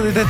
প্রতিদিনের